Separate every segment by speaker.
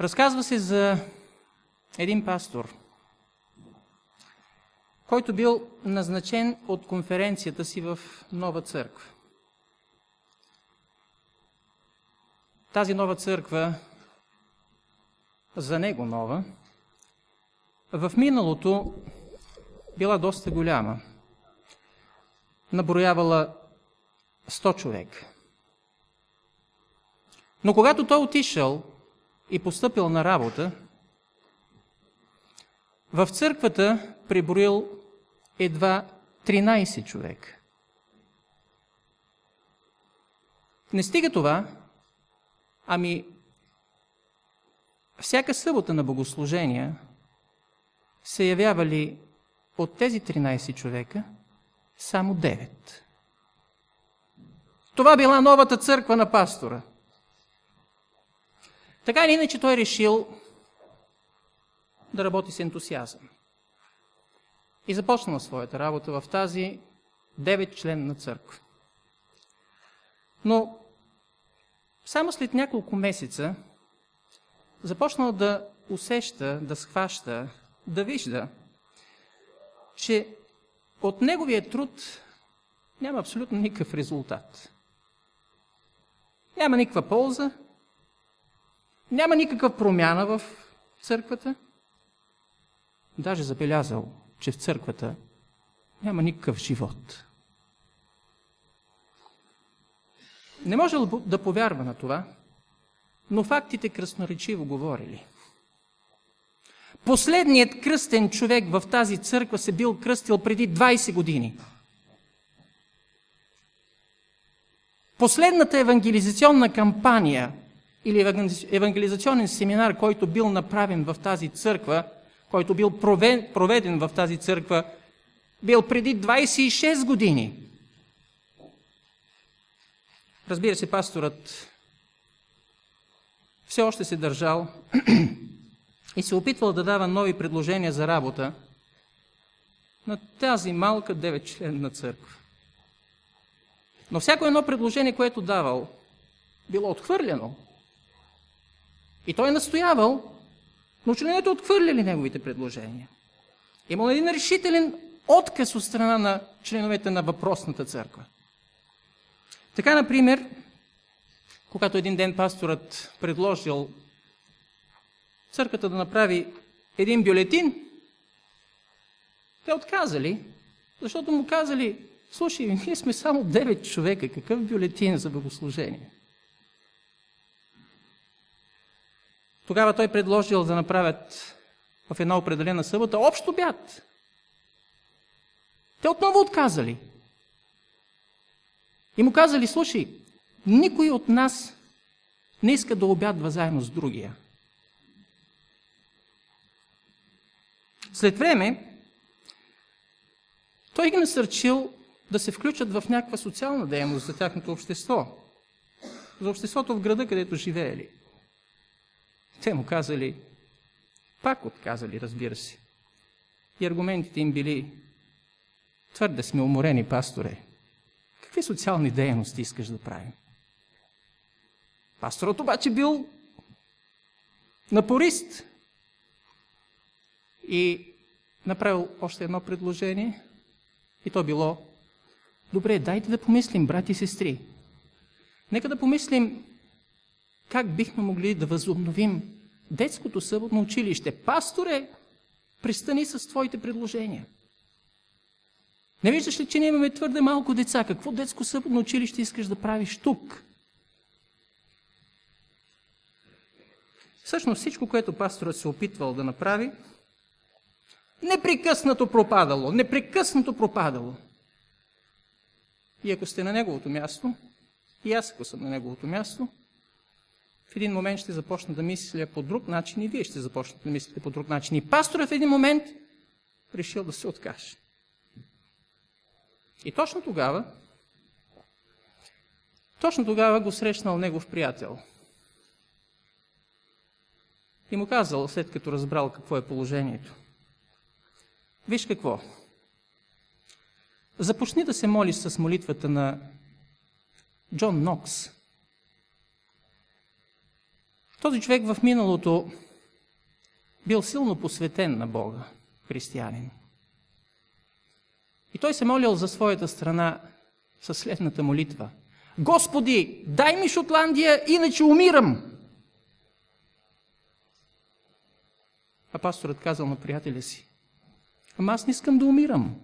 Speaker 1: Разказва се за един пастор, който бил назначен от конференцията си в нова църква. Тази нова църква, за него нова, в миналото била доста голяма. Наброявала 100 човека. Но когато той отишъл и поступил на работа, в църквата приброил едва 13 човека. Не стига това, ами всяка събота на богослужения се явявали от тези 13 човека само 9. Това била новата църква на пастора. Така или иначе той решил да работи с ентусиазъм. И започнал своята работа в тази 9 членна църква. Но само след няколко месеца започнал да усеща, да схваща, да вижда, че от неговия труд няма абсолютно никакъв резултат. Няма никаква полза, няма никаква промяна в църквата. Даже забелязал, че в църквата няма никакъв живот. Не може да повярва на това, но фактите красноречиво говорили. Последният кръстен човек в тази църква се бил кръстил преди 20 години. Последната евангелизационна кампания или евангелизационен семинар, който бил направен в тази църква, който бил проведен в тази църква, бил преди 26 години. Разбира се, пасторът все още се държал и се опитвал да дава нови предложения за работа на тази малка 9-членна църква. Но всяко едно предложение, което давал, било отхвърлено. И той е настоявал, но членовете отхвърляли неговите предложения. Имал един решителен отказ от страна на членовете на въпросната църква. Така, например, когато един ден пасторът предложил църквата да направи един бюлетин, те отказали, защото му казали, слушай, ние сме само 9 човека, какъв бюлетин за богослужение? Тогава той предложил да направят в една определена събота общ обяд. Те отново отказали. И му казали, слушай, никой от нас не иска да обядва заедно с другия. След време, той ги насърчил да се включат в някаква социална дейност за тяхното общество. За обществото в града, където живеели. Те му казали, пак отказали, разбира се. И аргументите им били, твърде сме уморени, пасторе. Какви социални дейности искаш да правим? Пасторът обаче бил напорист и направил още едно предложение и то било Добре, дайте да помислим, брати и сестри. Нека да помислим как бихме могли да възобновим детското съботно училище. Пасторе, пристани с твоите предложения. Не виждаш ли, че ние имаме твърде малко деца? Какво детско съботно училище искаш да правиш тук? Всъщност всичко, което пасторът се опитвал да направи, непрекъснато пропадало, непрекъснато пропадало. И ако сте на неговото място, и аз ако съм на неговото място, в един момент ще започна да мисля по друг начин и вие ще започнете да мислите по друг начин. И пастора в един момент решил да се откаже. И точно тогава, точно тогава го срещнал негов приятел. И му казал, след като разбрал какво е положението. Виж какво. Започни да се молиш с молитвата на Джон Нокс. Този човек в миналото бил силно посветен на Бога, християнин. И той се молил за своята страна със следната молитва. Господи, дай ми Шотландия, иначе умирам! А пасторът казал на приятеля си, ама аз не искам да умирам.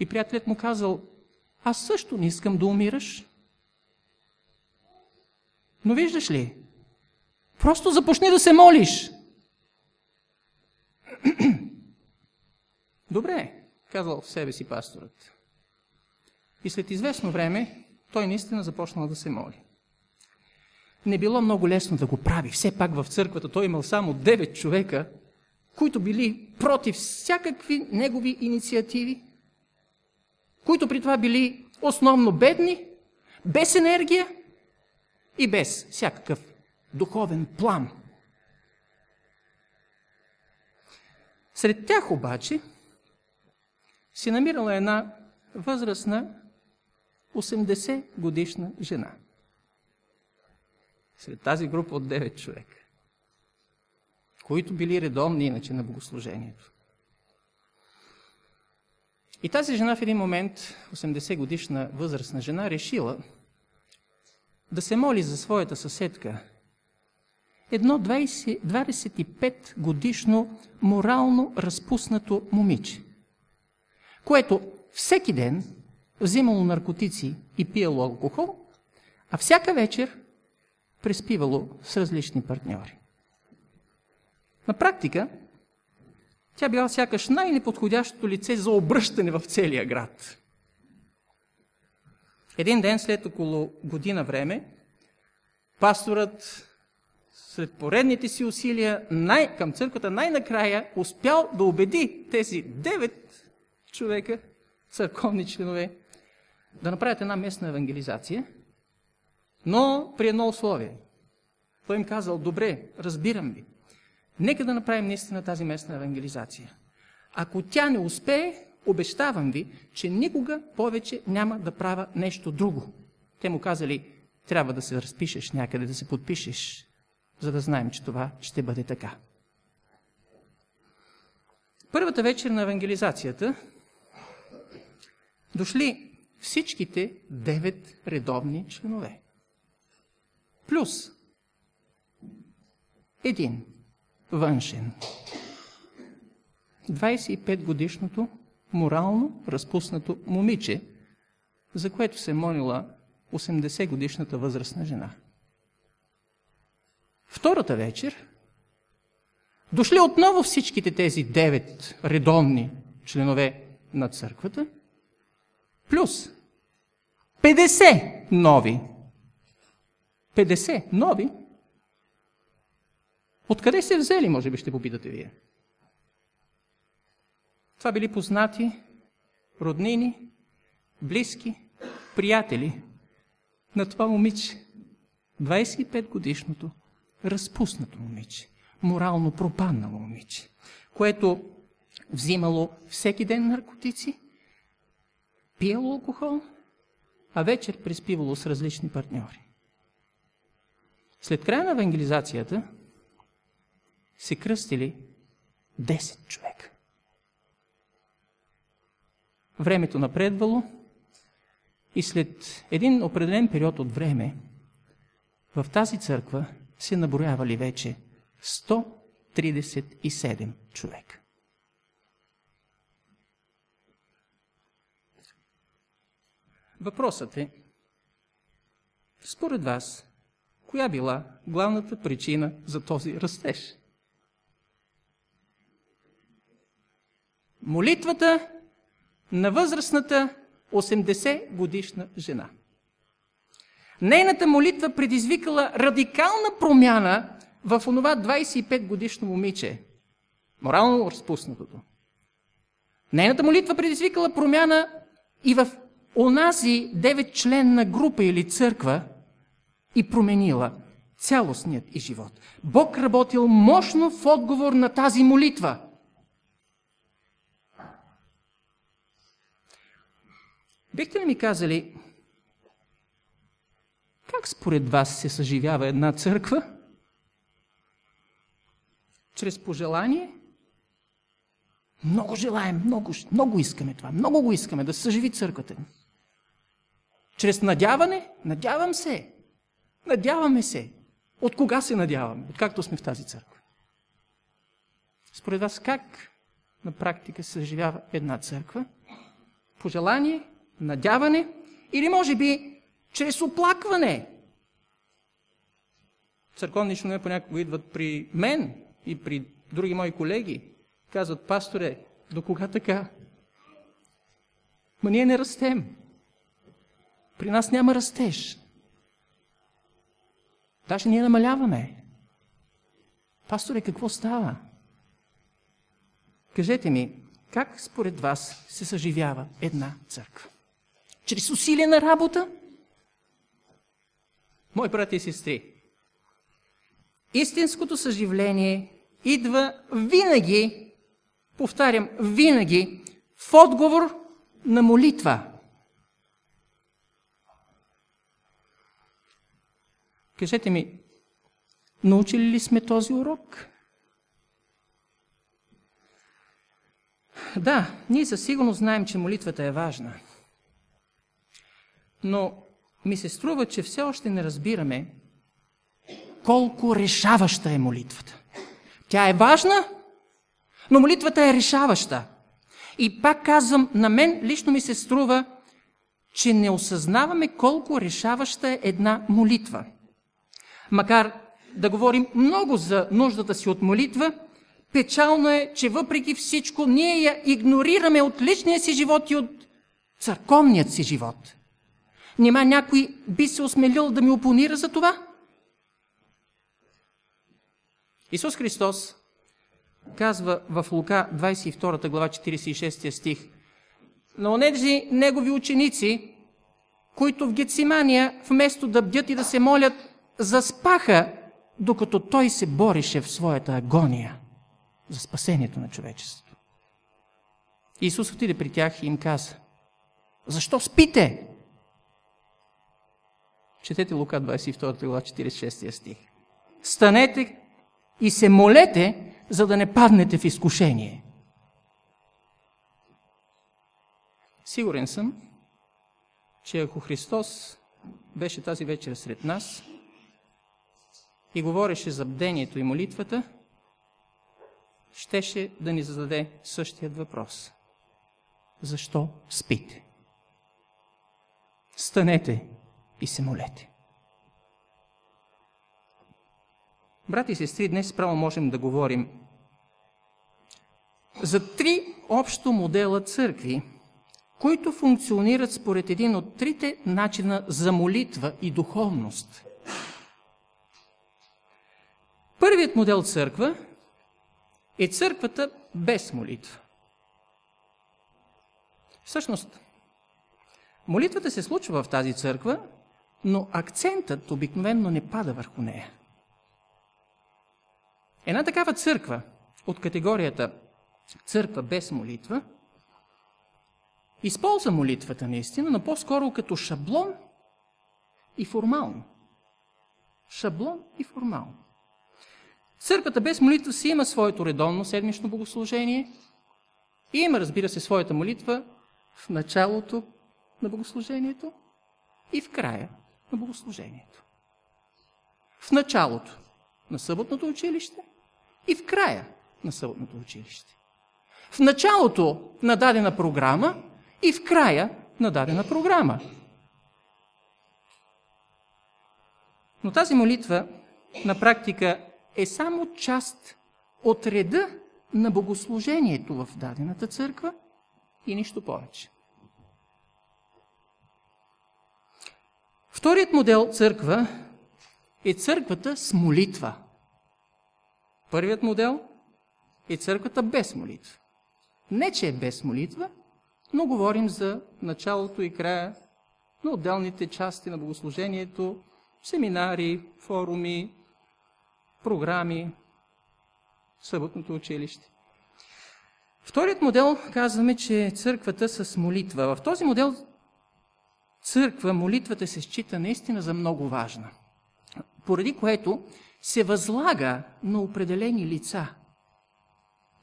Speaker 1: И приятелят му казал, аз също не искам да умираш. Но виждаш ли, просто започни да се молиш. Добре, казал в себе си пасторът. И след известно време той наистина започнал да се моли. Не било много лесно да го прави. Все пак в църквата той имал само 9 човека, които били против всякакви негови инициативи, които при това били основно бедни, без енергия и без всякакъв духовен план. Сред тях обаче си намирала една възрастна 80 годишна жена. Сред тази група от 9 човека, които били редовни иначе на богослужението. И тази жена в един момент, 80 годишна възрастна жена, решила да се моли за своята съседка, едно 20, 25 годишно морално разпуснато момиче, което всеки ден взимало наркотици и пиело алкохол, а всяка вечер преспивало с различни партньори. На практика, тя била сякаш най-неподходящото лице за обръщане в целия град. Един ден след около година време, пасторът след поредните си усилия най- към църквата най-накрая успял да убеди тези девет човека, църковни членове, да направят една местна евангелизация, но при едно условие. Той им казал, добре, разбирам ви. Нека да направим наистина тази местна евангелизация. Ако тя не успее, обещавам ви, че никога повече няма да правя нещо друго. Те му казали, трябва да се разпишеш някъде, да се подпишеш, за да знаем, че това ще бъде така. Първата вечер на евангелизацията дошли всичките девет редовни членове. Плюс един външен. 25 годишното морално разпуснато момиче, за което се молила 80 годишната възрастна жена. Втората вечер дошли отново всичките тези девет редовни членове на църквата – плюс 50 нови. 50 нови? Откъде се взели, може би ще попитате вие? Това били познати, роднини, близки, приятели на това момиче. 25 годишното, разпуснато момиче, морално пропаднало момиче, което взимало всеки ден наркотици, пиело алкохол, а вечер приспивало с различни партньори. След края на евангелизацията се кръстили 10 човека. Времето напредвало и след един определен период от време в тази църква се наброявали вече 137 човека. Въпросът е, според вас, коя била главната причина за този растеж? Молитвата на възрастната 80 годишна жена. Нейната молитва предизвикала радикална промяна в онова 25 годишно момиче, морално разпуснатото. Нейната молитва предизвикала промяна и в онази деветчленна група или църква и променила цялостният и живот. Бог работил мощно в отговор на тази молитва. Бихте ли ми казали, как според вас се съживява една църква? Чрез пожелание? Много желаем, много, много искаме това, много го искаме да съживи църквата. Чрез надяване? Надявам се. Надяваме се. От кога се надяваме? Откакто сме в тази църква. Според вас как на практика се съживява една църква? Пожелание, надяване или може би чрез оплакване? Църковни членове понякога идват при мен и при други мои колеги. Казват, пасторе, до кога така? Ма ние не растем. При нас няма растеж. Даже ние намаляваме. Пасторе, какво става? Кажете ми, как според вас се съживява една църква? Чрез усилие на работа? Мои брати и сестри, истинското съживление идва винаги, повтарям, винаги в отговор на молитва. Кажете ми, научили ли сме този урок? Да, ние със сигурност знаем, че молитвата е важна. Но ми се струва, че все още не разбираме колко решаваща е молитвата. Тя е важна, но молитвата е решаваща. И пак казвам, на мен лично ми се струва, че не осъзнаваме колко решаваща е една молитва. Макар да говорим много за нуждата си от молитва, Печално е, че въпреки всичко ние я игнорираме от личния си живот и от църковният си живот. Нима някой би се осмелил да ми опонира за това? Исус Христос казва в Лука 22 глава 46 стих на онези негови ученици, които в Гецимания, вместо да бдят и да се молят, заспаха, докато той се бореше в своята агония за спасението на човечеството. Исус отиде при тях и им каза, защо спите? Четете Лука 22 глава 46 стих. Станете и се молете, за да не паднете в изкушение. Сигурен съм, че ако Христос беше тази вечер сред нас и говореше за бдението и молитвата, щеше да ни зададе същият въпрос. Защо спите? Станете и се молете. Брати и сестри, днес право можем да говорим за три общо модела църкви, които функционират според един от трите начина за молитва и духовност. Първият модел църква е църквата без молитва. Всъщност, молитвата се случва в тази църква, но акцентът обикновенно не пада върху нея. Една такава църква от категорията църква без молитва използва молитвата наистина, но по-скоро като шаблон и формално. Шаблон и формално. Църквата без молитва си има своето редовно седмично богослужение и има, разбира се, своята молитва в началото на богослужението и в края на богослужението. В началото на съботното училище и в края на съботното училище. В началото на дадена програма и в края на дадена програма. Но тази молитва на практика е само част от реда на богослужението в дадената църква и нищо повече. Вторият модел църква е църквата с молитва. Първият модел е църквата без молитва. Не, че е без молитва, но говорим за началото и края на отделните части на богослужението, семинари, форуми, програми, съботното училище. Вторият модел казваме, че е църквата с молитва. В този модел църква молитвата се счита наистина за много важна. Поради което се възлага на определени лица.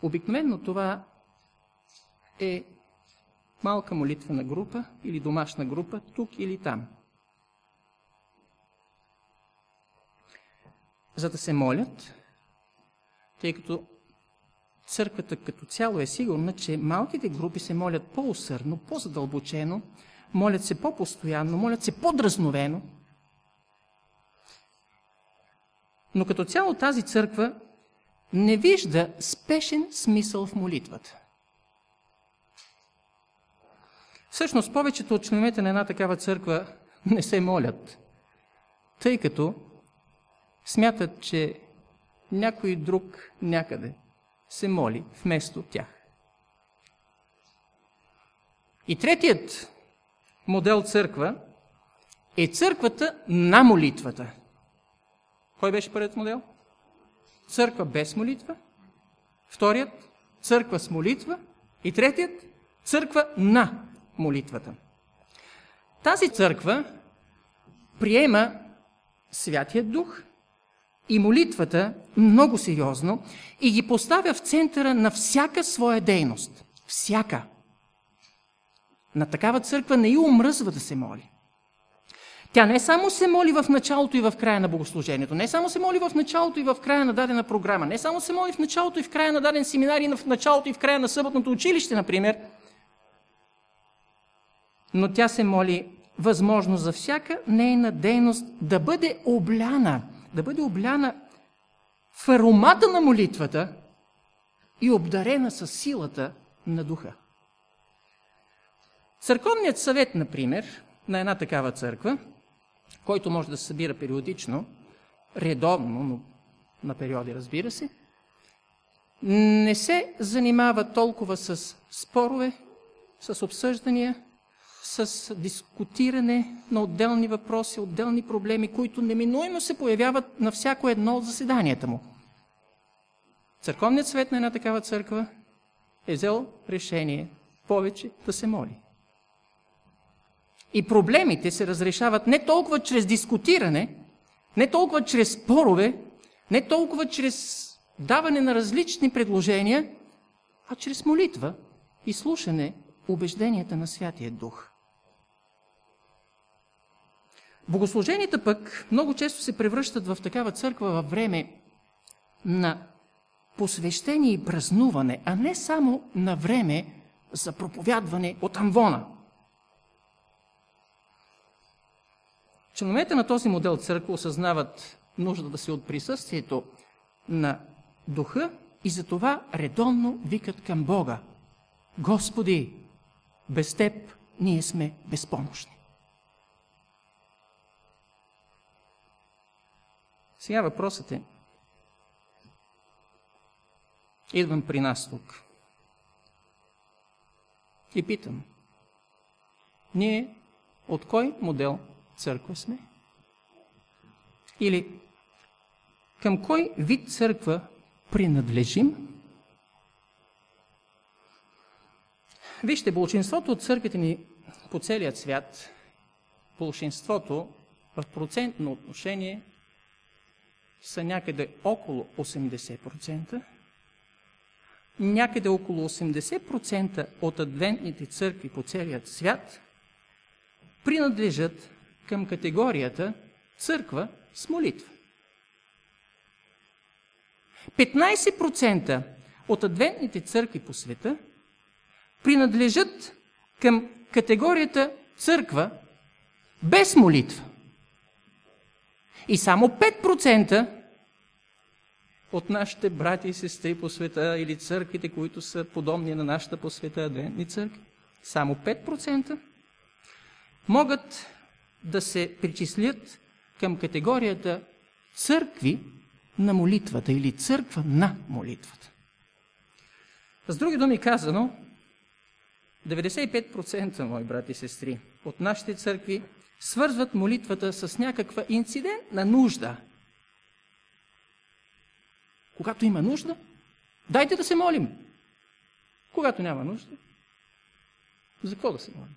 Speaker 1: Обикновено това е малка молитвена група или домашна група, тук или там. За да се молят, тъй като църквата като цяло е сигурна, че малките групи се молят по-усърдно, по-задълбочено, молят се по-постоянно, молят се по-дразновено. Но като цяло тази църква не вижда спешен смисъл в молитвата. Всъщност, повечето от членовете на една такава църква не се молят, тъй като смятат, че някой друг някъде се моли вместо тях. И третият модел църква е църквата на молитвата. Кой беше първият модел? Църква без молитва. Вторият – църква с молитва. И третият – църква на молитвата. Тази църква приема Святия Дух и молитвата много сериозно и ги поставя в центъра на всяка своя дейност. Всяка. На такава църква не и омръзва да се моли. Тя не само се моли в началото и в края на богослужението, не само се моли в началото и в края на дадена програма, не само се моли в началото и в края на даден семинар и в началото и в края на съботното училище, например, но тя се моли възможно за всяка нейна дейност да бъде обляна, да бъде обляна в аромата на молитвата и обдарена с силата на духа. Църковният съвет, например, на една такава църква, който може да се събира периодично, редовно, но на периоди, разбира се, не се занимава толкова с спорове, с обсъждания, с дискутиране на отделни въпроси, отделни проблеми, които неминуемо се появяват на всяко едно от заседанията му. Църковният свет на една такава църква е взел решение повече да се моли. И проблемите се разрешават не толкова чрез дискутиране, не толкова чрез спорове, не толкова чрез даване на различни предложения, а чрез молитва и слушане убежденията на Святия Дух. Богослуженията пък много често се превръщат в такава църква във време на посвещение и празнуване, а не само на време за проповядване от амвона. Членовете на този модел църква осъзнават нуждата си от присъствието на духа и затова редонно викат към Бога. Господи, без Теб ние сме безпомощни. Сега въпросът е, идвам при нас тук и питам, ние от кой модел църква сме? Или към кой вид църква принадлежим? Вижте, большинството от църквите ни по целият свят, большинството в процентно отношение са някъде около 80%, някъде около 80% от адвентните църкви по целият свят принадлежат към категорията църква с молитва. 15% от адвентните църкви по света принадлежат към категорията църква без молитва. И само 5% от нашите брати и сестри по света или църквите, които са подобни на нашата по света адвентни църкви, само 5% могат да се причислят към категорията църкви на молитвата или църква на молитвата. С други думи казано, 95%, мои брати и сестри, от нашите църкви свързват молитвата с някаква инцидентна нужда. Когато има нужда, дайте да се молим. Когато няма нужда, за какво да се молим?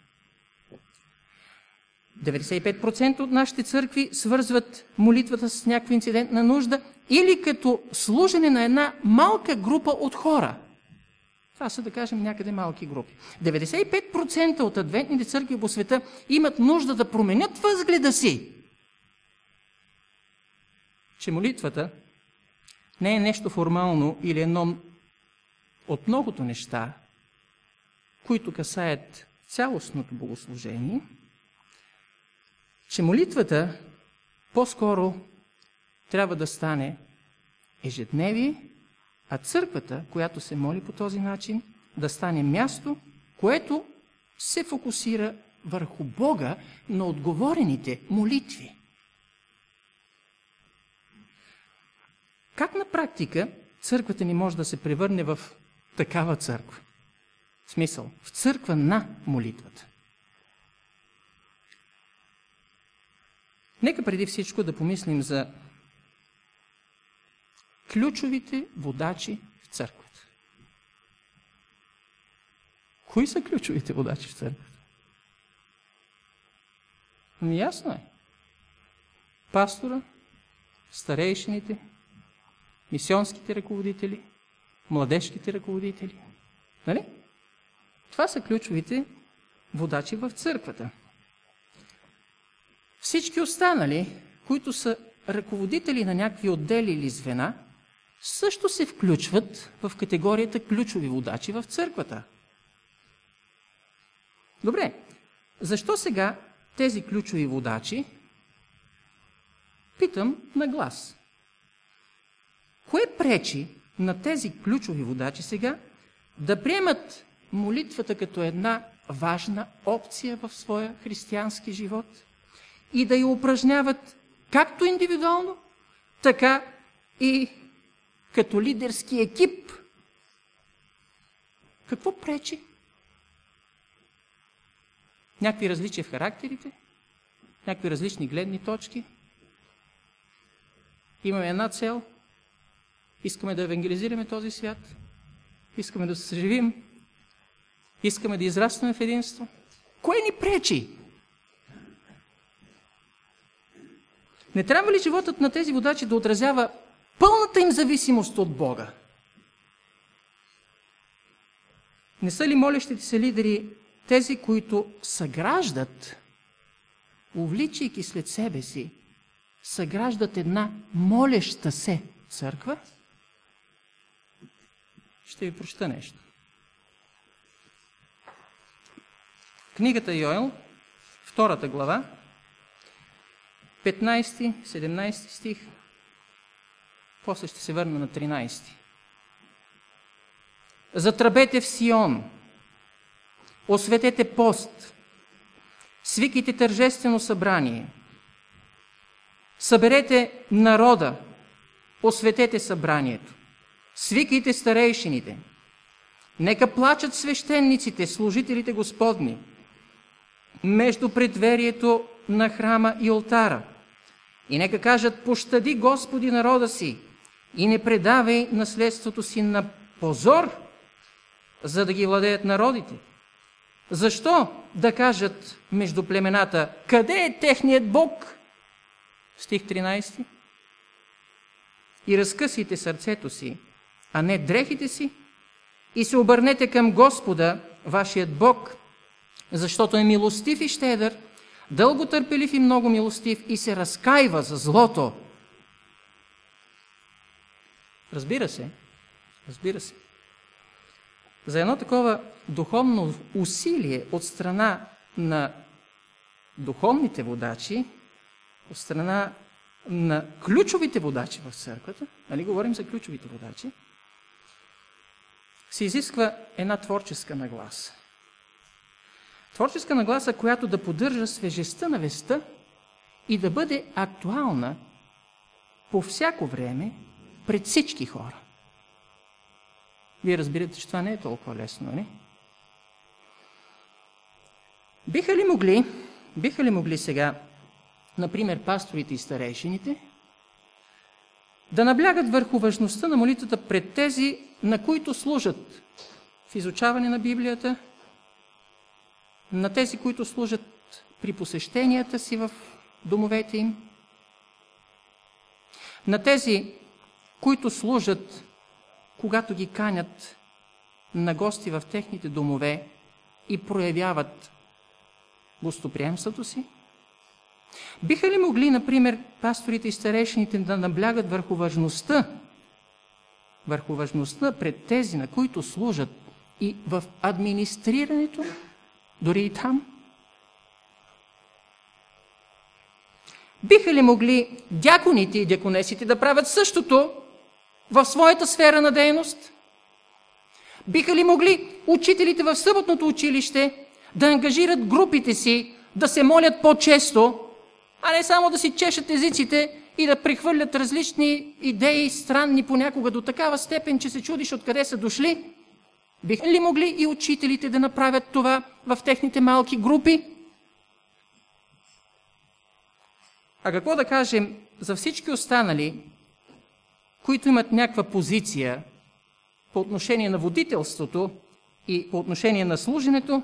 Speaker 1: 95% от нашите църкви свързват молитвата с някаква инцидентна нужда или като служене на една малка група от хора. Това са, да кажем, някъде малки групи. 95% от адвентните църкви по света имат нужда да променят възгледа си. Че молитвата не е нещо формално или едно от многото неща, които касаят цялостното богослужение, че молитвата по-скоро трябва да стане ежедневие, а църквата, която се моли по този начин, да стане място, което се фокусира върху Бога на отговорените молитви. Как на практика църквата ни може да се превърне в такава църква? В смисъл, в църква на молитвата. Нека преди всичко да помислим за ключовите водачи в църквата. Кои са ключовите водачи в църквата? Ами ясно е. Пастора, старейшините, мисионските ръководители, младежките ръководители. Нали? Това са ключовите водачи в църквата. Всички останали, които са ръководители на някакви отдели или звена, също се включват в категорията ключови водачи в църквата. Добре, защо сега тези ключови водачи? Питам на глас. Кое пречи на тези ключови водачи сега да приемат молитвата като една важна опция в своя християнски живот и да я упражняват както индивидуално, така и като лидерски екип. Какво пречи? Някакви различия в характерите, някакви различни гледни точки. Имаме една цел. Искаме да евангелизираме този свят. Искаме да съживим. Искаме да израстваме в единство. Кое ни пречи? Не трябва ли животът на тези водачи да отразява пълната им зависимост от Бога? Не са ли молещите се лидери тези, които съграждат, увличайки след себе си, съграждат една молеща се църква? Ще ви прочета нещо. Книгата Йоел, втората глава, 15-17 стих, после ще се върна на 13. Затръбете в Сион, осветете пост, свикайте тържествено събрание, съберете народа, осветете събранието, свикайте старейшините, нека плачат свещениците, служителите Господни, между предверието на храма и алтара. И нека кажат, пощади Господи народа си и не предавай наследството си на позор, за да ги владеят народите. Защо да кажат между племената, къде е техният Бог? Стих 13. И разкъсите сърцето си, а не дрехите си, и се обърнете към Господа, вашият Бог, защото е милостив и щедър, дълго търпелив и много милостив и се разкаива за злото. Разбира се, разбира се. За едно такова духовно усилие от страна на духовните водачи, от страна на ключовите водачи в църквата, нали говорим за ключовите водачи, се изисква една творческа нагласа. Творческа нагласа, която да поддържа свежестта на веста и да бъде актуална по всяко време пред всички хора. Вие разбирате, че това не е толкова лесно, не? Нали? Биха ли могли, биха ли могли сега, например, пасторите и старейшините, да наблягат върху важността на молитвата пред тези, на които служат в изучаване на Библията, на тези, които служат при посещенията си в домовете им, на тези, които служат, когато ги канят на гости в техните домове и проявяват гостоприемството си? Биха ли могли, например, пасторите и старешните да наблягат върху важността, върху важността пред тези, на които служат и в администрирането, дори и там? Биха ли могли дяконите и дяконесите да правят същото в своята сфера на дейност? Биха ли могли учителите в съботното училище да ангажират групите си да се молят по-често, а не само да си чешат езиците и да прехвърлят различни идеи, странни понякога до такава степен, че се чудиш откъде са дошли? Биха ли могли и учителите да направят това в техните малки групи? А какво да кажем за всички останали, които имат някаква позиция по отношение на водителството и по отношение на служенето?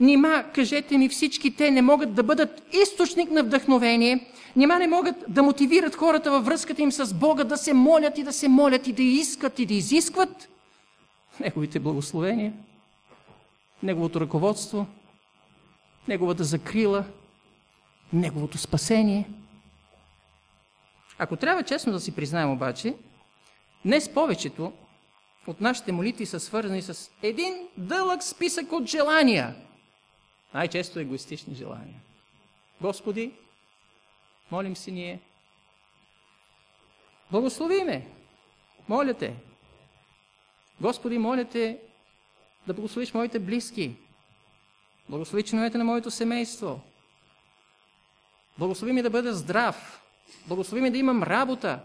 Speaker 1: Нима, кажете ми, всички те не могат да бъдат източник на вдъхновение, нима не могат да мотивират хората във връзката им с Бога да се молят и да се молят и да искат и да изискват Неговите благословения, Неговото ръководство, Неговата закрила, Неговото спасение. Ако трябва честно да си признаем обаче, днес повечето от нашите молитви са свързани с един дълъг списък от желания. Най-често егоистични желания. Господи, молим си ние. Благослови ме. Моля те. Господи, моля те да благословиш моите близки. Благослови членовете на моето семейство. Благослови ми да бъда здрав. Благослови ми да имам работа.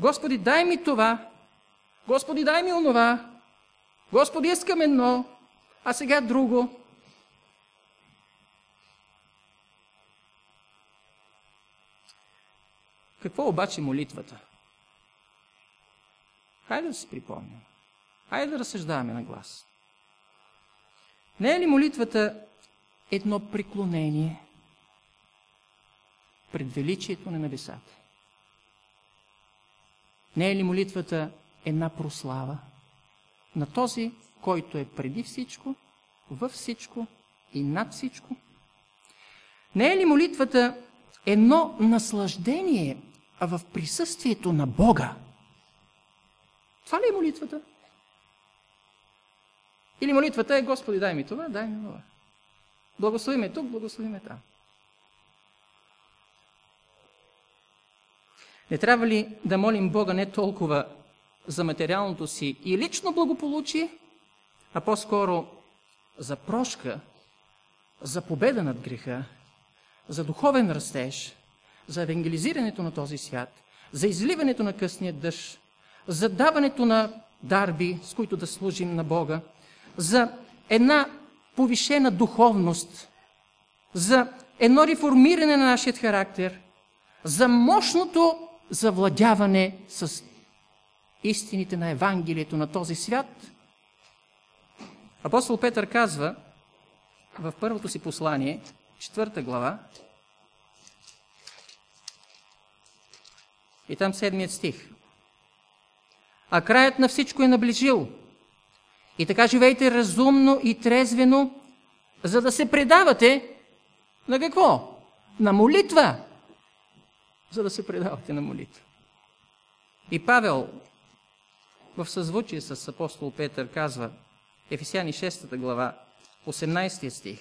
Speaker 1: Господи, дай ми това. Господи, дай ми онова. Господи, искам едно, а сега друго. Какво обаче молитвата? Хайде да си припомним. Хайде да разсъждаваме на глас. Не е ли молитвата едно преклонение пред величието на небесата? Не е ли молитвата една прослава на този, който е преди всичко, във всичко и над всичко? Не е ли молитвата едно наслаждение в присъствието на Бога? Това ли е молитвата? Или молитвата е Господи, дай ми това, дай ми това. Благослови ме тук, благослови ме там. Не трябва ли да молим Бога не толкова за материалното си и лично благополучие, а по-скоро за прошка, за победа над греха, за духовен растеж, за евангелизирането на този свят, за изливането на късния дъжд, за даването на дарби, с които да служим на Бога, за една повишена духовност, за едно реформиране на нашия характер, за мощното завладяване с истините на Евангелието на този свят. Апостол Петър казва в първото си послание, четвърта глава, и там седмият стих а краят на всичко е наближил. И така живейте разумно и трезвено, за да се предавате на какво? На молитва. За да се предавате на молитва. И Павел в съзвучие с апостол Петър казва, Ефесяни 6 глава, 18 стих.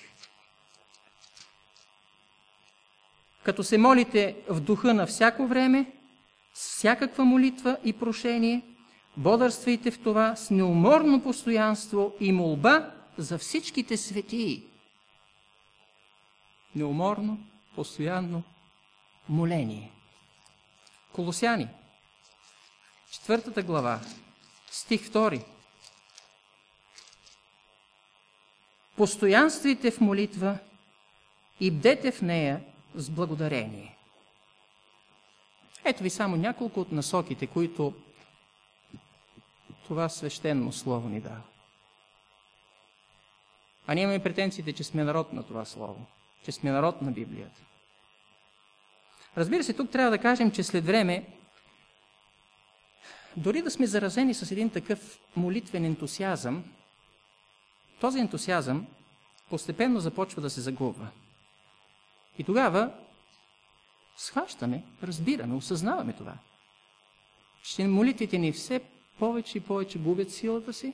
Speaker 1: Като се молите в духа на всяко време, с всякаква молитва и прошение – Бодърствайте в това с неуморно постоянство и молба за всичките светии. Неуморно, постоянно моление. Колосяни, четвъртата глава, стих 2. Постоянствайте в молитва и бдете в нея с благодарение. Ето ви само няколко от насоките, които това свещено слово ни дава. А ние имаме претенциите, че сме народ на това Слово, че сме народ на Библията. Разбира се, тук трябва да кажем, че след време, дори да сме заразени с един такъв молитвен ентусиазъм, този ентусиазъм постепенно започва да се загубва. И тогава схващаме, разбираме, осъзнаваме това. Ще молитвите ни все повече и повече губят силата си,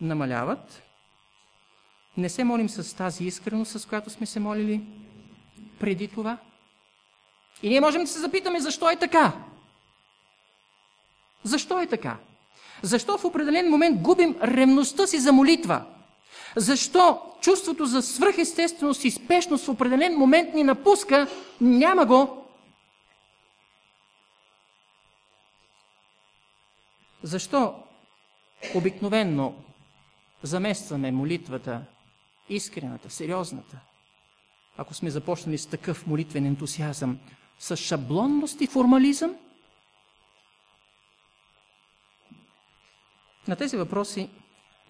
Speaker 1: намаляват. Не се молим с тази искреност, с която сме се молили преди това. И ние можем да се запитаме, защо е така? Защо е така? Защо в определен момент губим ремността си за молитва? Защо чувството за свръхестественост и спешност в определен момент ни напуска? Няма го. Защо обикновенно заместваме молитвата, искрената, сериозната, ако сме започнали с такъв молитвен ентусиазъм, с шаблонност и формализъм? На тези въпроси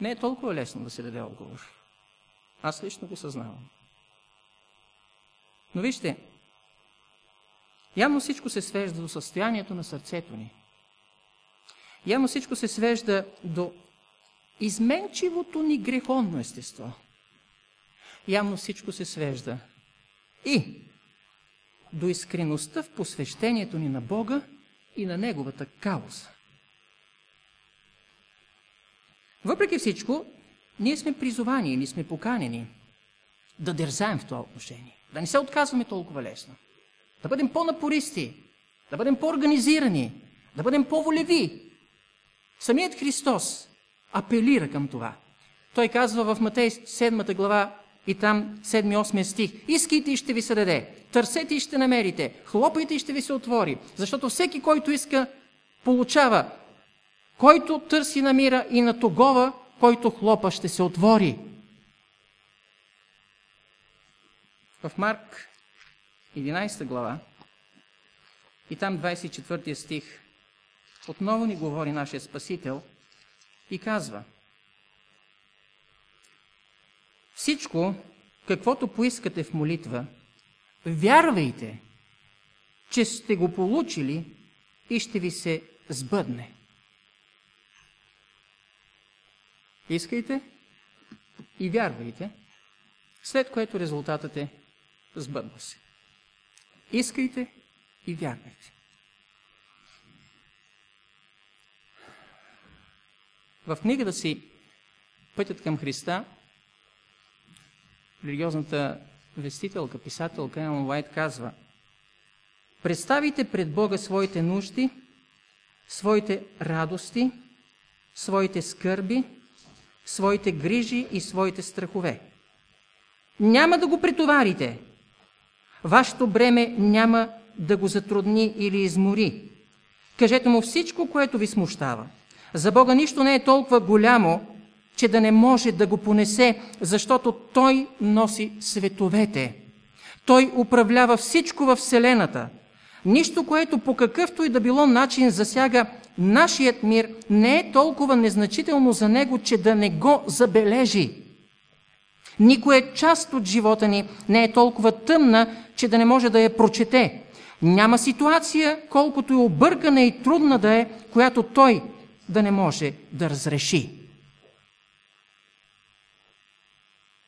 Speaker 1: не е толкова лесно да се даде отговор. Аз лично го съзнавам. Но вижте, явно всичко се свежда до състоянието на сърцето ни. Явно всичко се свежда до изменчивото ни греховно естество. Явно всичко се свежда и до искреността в посвещението ни на Бога и на Неговата кауза. Въпреки всичко, ние сме призовани, ние сме поканени да дързаем в това отношение. Да не се отказваме толкова лесно. Да бъдем по-напористи, да бъдем по-организирани, да бъдем по-волеви. Самият Христос апелира към това. Той казва в Матей 7 глава и там 7-8 стих. Искайте и ще ви се даде. Търсете и ще намерите. Хлопайте и ще ви се отвори. Защото всеки, който иска, получава. Който търси намира и на тогова, който хлопа, ще се отвори. В Марк 11 глава и там 24 стих отново ни говори нашия Спасител и казва Всичко, каквото поискате в молитва, вярвайте, че сте го получили и ще ви се сбъдне. Искайте и вярвайте, след което резултатът е сбъдва се. Искайте и вярвайте. В книгата си Пътят към Христа, религиозната вестителка, писателка Елън Уайт казва Представите пред Бога своите нужди, своите радости, своите скърби, своите грижи и своите страхове. Няма да го претоварите. Вашето бреме няма да го затрудни или измори. Кажете му всичко, което ви смущава. За Бога нищо не е толкова голямо, че да не може да го понесе, защото Той носи световете. Той управлява всичко във Вселената. Нищо, което по какъвто и да било начин засяга нашият мир, не е толкова незначително за него, че да не го забележи. Никоя част от живота ни не е толкова тъмна, че да не може да я прочете. Няма ситуация, колкото и объркана и трудна да е, която той да не може да разреши.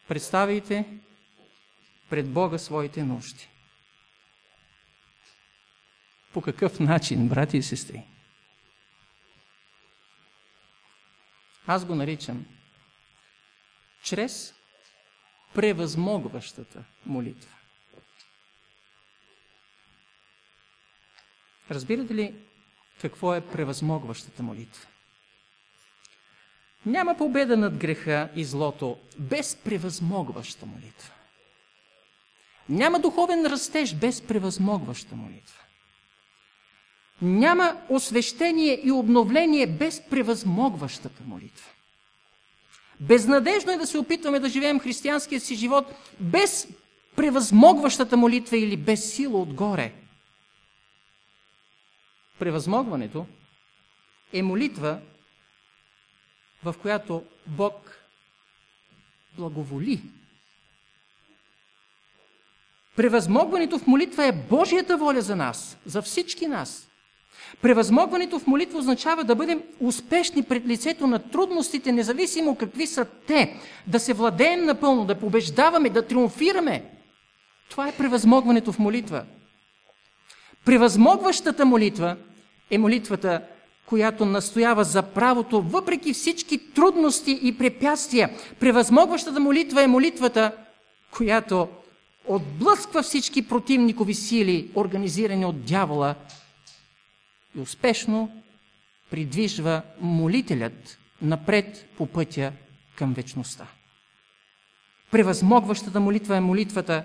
Speaker 1: Представите пред Бога своите нужди. По какъв начин, брати и сестри? Аз го наричам чрез превъзмогващата молитва. Разбирате ли какво е превъзмогващата молитва? Няма победа над греха и злото без превъзмогваща молитва. Няма духовен растеж без превъзмогваща молитва. Няма освещение и обновление без превъзмогващата молитва. Безнадежно е да се опитваме да живеем християнския си живот без превъзмогващата молитва или без сила отгоре. Превъзмогването е молитва, в която Бог благоволи. Превъзмогването в молитва е Божията воля за нас, за всички нас. Превъзмогването в молитва означава да бъдем успешни пред лицето на трудностите, независимо какви са те, да се владеем напълно, да побеждаваме, да триумфираме. Това е превъзмогването в молитва. Превъзмогващата молитва е молитвата, която настоява за правото, въпреки всички трудности и препятствия. Превъзмогващата молитва е молитвата, която отблъсква всички противникови сили, организирани от дявола и успешно придвижва молителят напред по пътя към вечността. Превъзмогващата молитва е молитвата,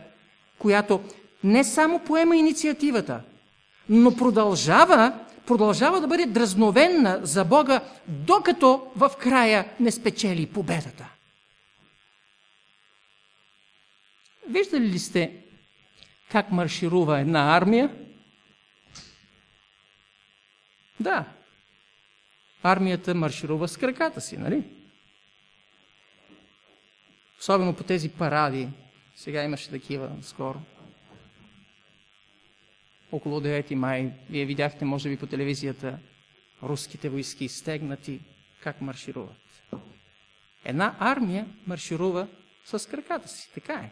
Speaker 1: която не само поема инициативата, но продължава, продължава да бъде дразновенна за Бога, докато в края не спечели победата. Виждали ли сте как марширува една армия? Да. Армията марширува с краката си, нали? Особено по тези паради. Сега имаше такива скоро. Около 9 май. Вие видяхте, може би, по телевизията руските войски стегнати, как маршируват. Една армия марширува с краката си. Така е.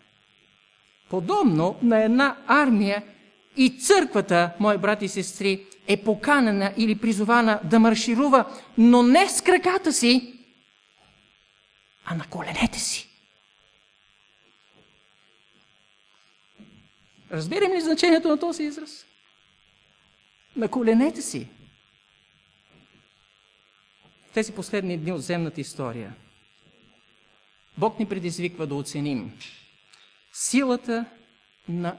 Speaker 1: Подобно на една армия и църквата, мои брати и сестри, е поканена или призована да марширува, но не с краката си, а на коленете си. Разбирам ли значението на този израз? На коленете си. Тези последни дни от земната история Бог ни предизвиква да оценим силата на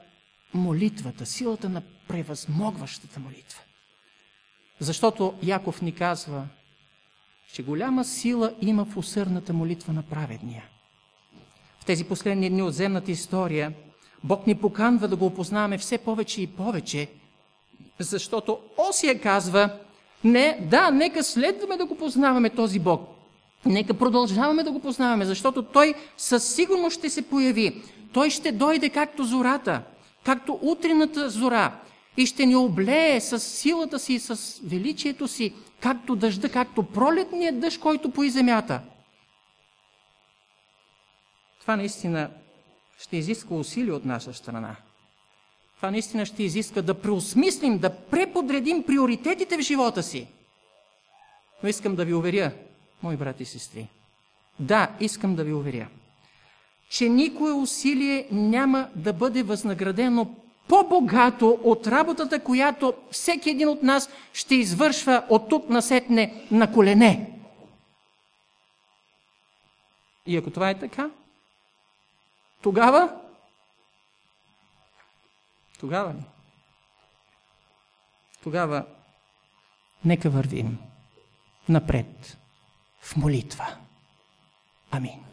Speaker 1: молитвата, силата на превъзмогващата молитва. Защото Яков ни казва, че голяма сила има в усърната молитва на праведния. В тези последни дни от земната история Бог ни поканва да го опознаваме все повече и повече, защото Осия казва, не, да, нека следваме да го познаваме този Бог. Нека продължаваме да го познаваме, защото Той със сигурност ще се появи. Той ще дойде както зората, както утрената зора и ще ни облее с силата си, с величието си, както дъжда, както пролетният дъжд, който пои земята. Това наистина ще изисква усилие от наша страна. Това наистина ще изисква да преосмислим, да преподредим приоритетите в живота си. Но искам да ви уверя, мои брати и сестри, да, искам да ви уверя, че никое усилие няма да бъде възнаградено по-богато от работата, която всеки един от нас ще извършва от тук насетне на колене. И ако това е така, тогава, тогава ли? Тогава нека вървим напред в молитва. Амин.